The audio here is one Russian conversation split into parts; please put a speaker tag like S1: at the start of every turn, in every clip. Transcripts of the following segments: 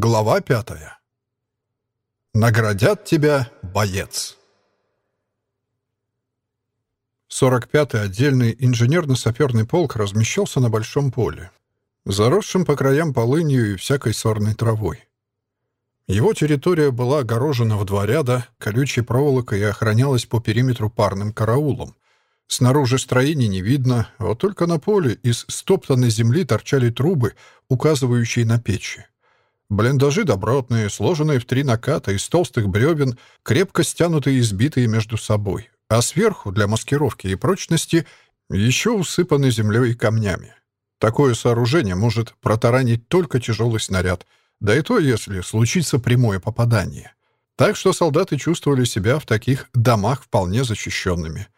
S1: Глава пятая. Наградят тебя, боец. 45-й отдельный инженерно-саперный полк размещался на большом поле, заросшем по краям полынью и всякой сорной травой. Его территория была огорожена в два ряда колючей проволокой и охранялась по периметру парным караулом. Снаружи строений не видно, вот только на поле из стоптанной земли торчали трубы, указывающие на печи. Блиндажи добротные, сложенные в три наката из толстых бревен, крепко стянутые и сбитые между собой, а сверху, для маскировки и прочности, еще усыпаны землей и камнями. Такое сооружение может протаранить только тяжелый снаряд, да и то, если случится прямое попадание. Так что солдаты чувствовали себя в таких домах вполне защищенными.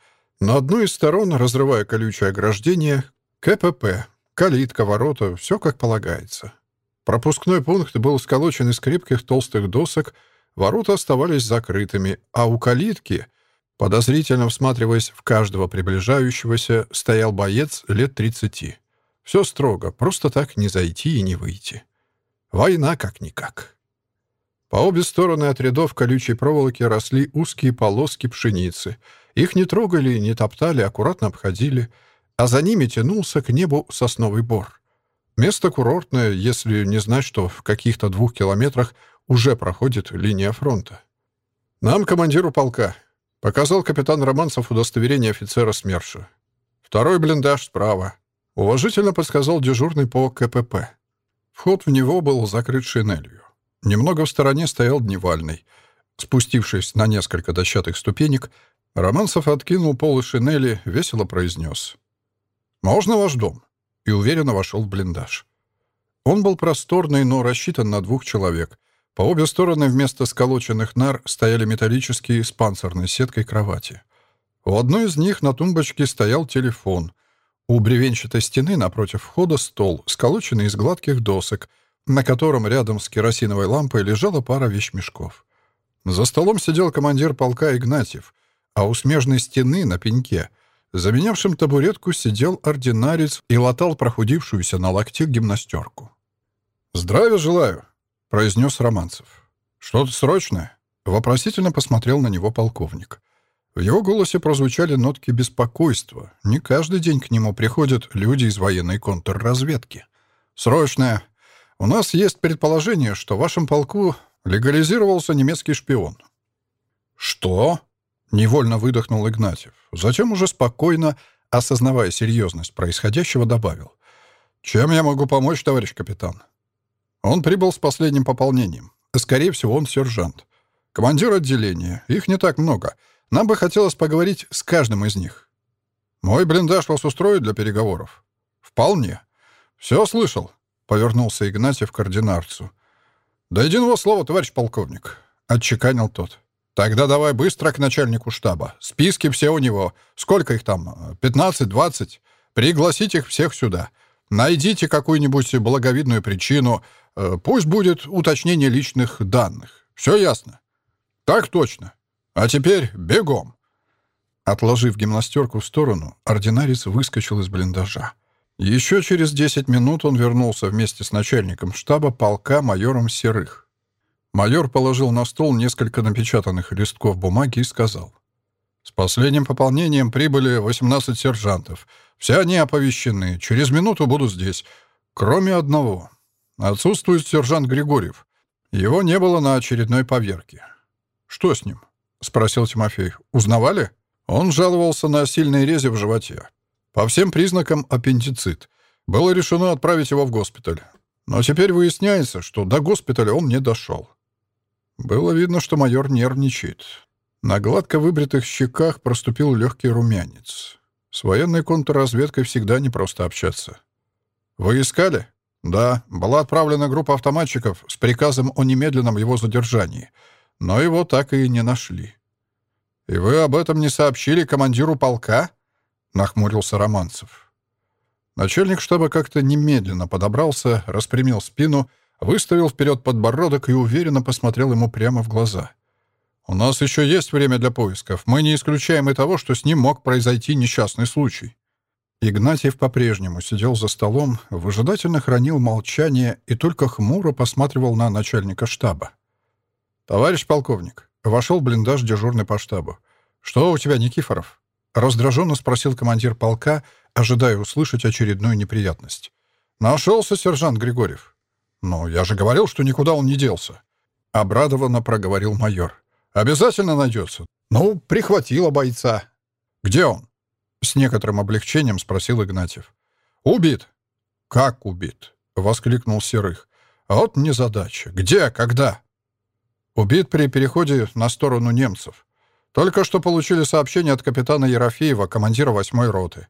S1: На одной из сторон, разрывая колючее ограждение, КПП, калитка, ворота, все как полагается. Пропускной пункт был сколочен из крепких толстых досок, ворота оставались закрытыми, а у калитки, подозрительно всматриваясь в каждого приближающегося, стоял боец лет 30. Все строго, просто так не зайти и не выйти. Война как-никак. По обе стороны от рядов колючей проволоки росли узкие полоски пшеницы. Их не трогали, не топтали, аккуратно обходили, а за ними тянулся к небу сосновый бор. Место курортное, если не знать, что в каких-то двух километрах уже проходит линия фронта. «Нам, командиру полка», — показал капитан Романцев удостоверение офицера СМЕРШа. «Второй блиндаж справа», — уважительно подсказал дежурный по КПП. Вход в него был закрыт шинелью. Немного в стороне стоял дневальный. Спустившись на несколько дощатых ступенек, Романцев откинул полы шинели, весело произнес. «Можно ваш дом?» И уверенно вошел в блиндаж. Он был просторный, но рассчитан на двух человек. По обе стороны вместо сколоченных нар стояли металлические с панцирной сеткой кровати. У одной из них на тумбочке стоял телефон. У бревенчатой стены напротив входа стол, сколоченный из гладких досок, на котором рядом с керосиновой лампой лежала пара вещмешков. За столом сидел командир полка Игнатьев, а у смежной стены на пеньке — Заменявшим табуретку сидел ординарец и латал прохудившуюся на локте гимнастерку. «Здравия желаю», — произнес Романцев. «Что-то срочное?» — вопросительно посмотрел на него полковник. В его голосе прозвучали нотки беспокойства. Не каждый день к нему приходят люди из военной контрразведки. «Срочное. У нас есть предположение, что в вашем полку легализировался немецкий шпион». «Что?» Невольно выдохнул Игнатьев. Затем уже спокойно, осознавая серьезность происходящего, добавил. «Чем я могу помочь, товарищ капитан?» Он прибыл с последним пополнением. Скорее всего, он сержант. Командир отделения. Их не так много. Нам бы хотелось поговорить с каждым из них. «Мой блиндаж вас устроит для переговоров?» «Вполне». «Все слышал», — повернулся Игнатьев к ординарцу. «До единого слова, товарищ полковник», — отчеканил тот. Тогда давай быстро к начальнику штаба. Списки все у него. Сколько их там? 15-20? Пригласите их всех сюда. Найдите какую-нибудь благовидную причину. Э, пусть будет уточнение личных данных. Все ясно? Так точно. А теперь бегом. Отложив гимнастерку в сторону, ординарец выскочил из блиндажа. Еще через 10 минут он вернулся вместе с начальником штаба полка майором Серых. Майор положил на стол несколько напечатанных листков бумаги и сказал. «С последним пополнением прибыли 18 сержантов. Все они оповещены. Через минуту буду здесь. Кроме одного. Отсутствует сержант Григорьев. Его не было на очередной поверке». «Что с ним?» — спросил Тимофей. «Узнавали?» Он жаловался на сильные рези в животе. По всем признакам аппендицит. Было решено отправить его в госпиталь. Но теперь выясняется, что до госпиталя он не дошел. Было видно, что майор нервничает. На гладко выбритых щеках проступил легкий румянец. С военной контрразведкой всегда непросто общаться. «Вы искали?» «Да, была отправлена группа автоматчиков с приказом о немедленном его задержании, но его так и не нашли». «И вы об этом не сообщили командиру полка?» — нахмурился Романцев. Начальник штаба как-то немедленно подобрался, распрямил спину выставил вперед подбородок и уверенно посмотрел ему прямо в глаза. «У нас еще есть время для поисков. Мы не исключаем и того, что с ним мог произойти несчастный случай». Игнатьев по-прежнему сидел за столом, выжидательно хранил молчание и только хмуро посматривал на начальника штаба. «Товарищ полковник», — вошел блиндаж дежурный по штабу. «Что у тебя, Никифоров?» — раздраженно спросил командир полка, ожидая услышать очередную неприятность. «Нашелся сержант Григорьев». «Ну, я же говорил, что никуда он не делся», — обрадованно проговорил майор. «Обязательно найдется. Ну, прихватило бойца». «Где он?» С некоторым облегчением спросил Игнатьев. «Убит». «Как убит?» — воскликнул Серых. «А вот незадача. Где? Когда?» «Убит при переходе на сторону немцев. Только что получили сообщение от капитана Ерофеева, командира восьмой роты.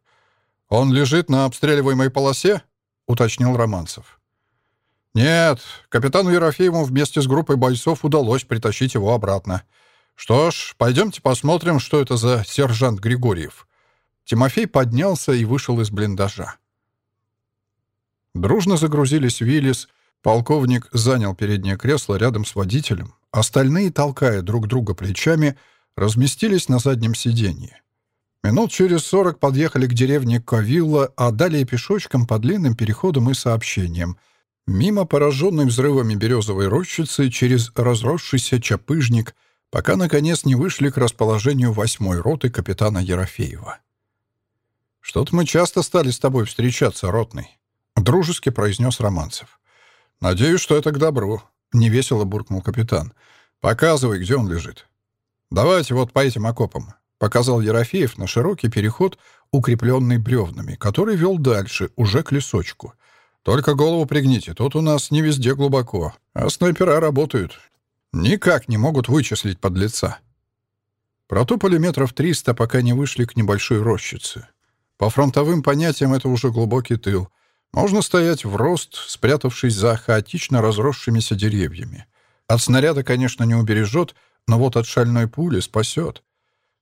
S1: Он лежит на обстреливаемой полосе?» — уточнил Романцев. «Нет, капитану Ерофееву вместе с группой бойцов удалось притащить его обратно. Что ж, пойдемте посмотрим, что это за сержант Григорьев». Тимофей поднялся и вышел из блиндажа. Дружно загрузились Виллис, полковник занял переднее кресло рядом с водителем, остальные, толкая друг друга плечами, разместились на заднем сиденье. Минут через сорок подъехали к деревне Ковилла, а далее пешочком по длинным переходам и сообщениям, мимо пораженной взрывами березовой рощицы через разросшийся чапыжник, пока, наконец, не вышли к расположению восьмой роты капитана Ерофеева. «Что-то мы часто стали с тобой встречаться, ротный», — дружески произнес Романцев. «Надеюсь, что это к добру», — невесело буркнул капитан. «Показывай, где он лежит». «Давайте вот по этим окопам», — показал Ерофеев на широкий переход, укрепленный бревнами, который вел дальше, уже к лесочку. «Только голову пригните, тут у нас не везде глубоко, а снайпера работают. Никак не могут вычислить подлеца». Протопали метров триста, пока не вышли к небольшой рощице. По фронтовым понятиям это уже глубокий тыл. Можно стоять в рост, спрятавшись за хаотично разросшимися деревьями. От снаряда, конечно, не убережет, но вот от шальной пули спасет.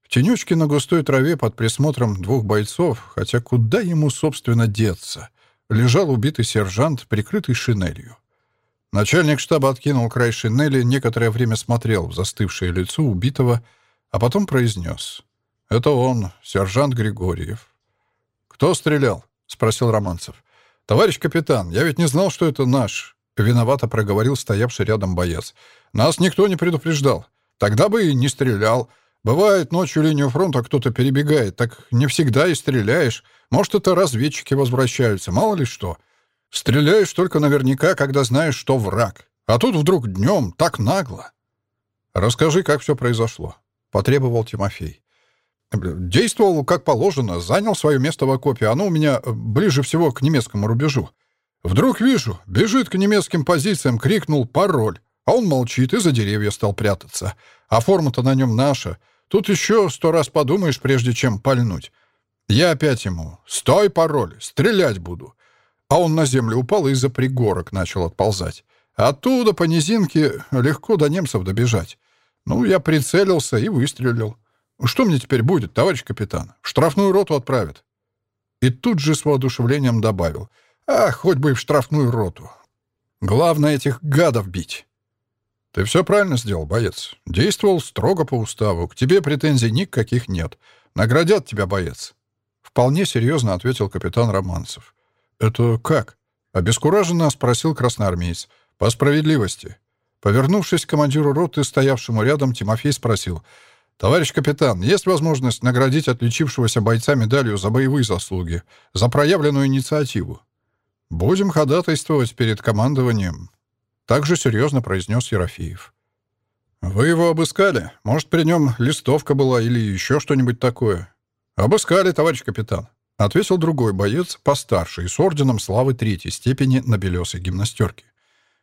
S1: В тенечке на густой траве под присмотром двух бойцов, хотя куда ему, собственно, деться, лежал убитый сержант, прикрытый шинелью. Начальник штаба откинул край шинели, некоторое время смотрел в застывшее лицо убитого, а потом произнес. «Это он, сержант Григорьев. «Кто стрелял?» — спросил Романцев. «Товарищ капитан, я ведь не знал, что это наш», — виновато проговорил стоявший рядом боец. «Нас никто не предупреждал. Тогда бы и не стрелял. Бывает, ночью линию фронта кто-то перебегает, так не всегда и стреляешь. Может, это разведчики возвращаются, мало ли что. Стреляешь только наверняка, когда знаешь, что враг. А тут вдруг днем так нагло». «Расскажи, как все произошло», — потребовал Тимофей. Действовал как положено, занял свое место в окопе. Оно у меня э, ближе всего к немецкому рубежу. Вдруг вижу, бежит к немецким позициям, крикнул пароль. А он молчит и за деревья стал прятаться. А форма-то на нем наша. Тут еще сто раз подумаешь, прежде чем пальнуть. Я опять ему «Стой, пароль! Стрелять буду!» А он на землю упал и за пригорок начал отползать. Оттуда по низинке легко до немцев добежать. Ну, я прицелился и выстрелил. Что мне теперь будет, товарищ капитан? В штрафную роту отправят. И тут же с воодушевлением добавил. А, хоть бы и в штрафную роту. Главное этих гадов бить. Ты все правильно сделал, боец. Действовал строго по уставу. К тебе претензий никаких нет. Наградят тебя, боец. Вполне серьезно ответил капитан Романцев. Это как? Обескураженно спросил красноармеец. По справедливости. Повернувшись к командиру роты, стоявшему рядом, Тимофей спросил — «Товарищ капитан, есть возможность наградить отличившегося бойца медалью за боевые заслуги, за проявленную инициативу?» «Будем ходатайствовать перед командованием», — также серьезно произнес Ерофеев. «Вы его обыскали? Может, при нем листовка была или еще что-нибудь такое?» «Обыскали, товарищ капитан», — ответил другой боец, постарше и с орденом славы третьей степени на белесой гимнастерке.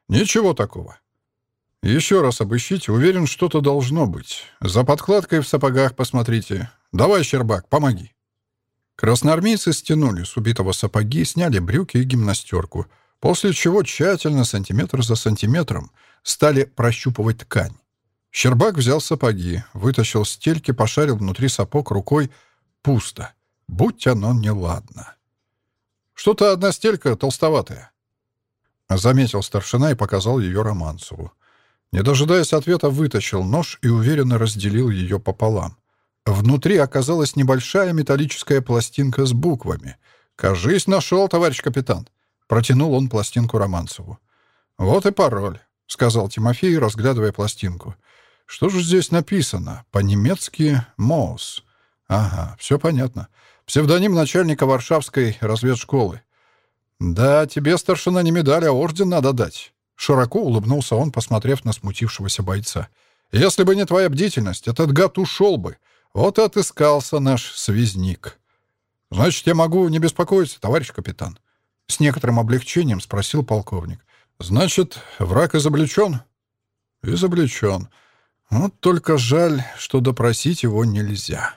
S1: «Ничего такого. «Еще раз обыщите. Уверен, что-то должно быть. За подкладкой в сапогах посмотрите. Давай, Щербак, помоги». Красноармейцы стянули с убитого сапоги, сняли брюки и гимнастерку, после чего тщательно, сантиметр за сантиметром, стали прощупывать ткань. Щербак взял сапоги, вытащил стельки, пошарил внутри сапог рукой. Пусто. Будь оно неладно. «Что-то одна стелька толстоватая», — заметил старшина и показал ее Романцеву. Не дожидаясь ответа, вытащил нож и уверенно разделил ее пополам. Внутри оказалась небольшая металлическая пластинка с буквами. «Кажись, нашел, товарищ капитан». Протянул он пластинку Романцеву. «Вот и пароль», — сказал Тимофей, разглядывая пластинку. «Что же здесь написано? По-немецки «Моус». Ага, все понятно. Псевдоним начальника Варшавской разведшколы. «Да, тебе, старшина, не медаль, а орден надо дать». Широко улыбнулся он, посмотрев на смутившегося бойца. «Если бы не твоя бдительность, этот гад ушел бы. Вот и отыскался наш связник». «Значит, я могу не беспокоиться, товарищ капитан?» С некоторым облегчением спросил полковник. «Значит, враг изобличен?» «Изобличен. Вот только жаль, что допросить его нельзя».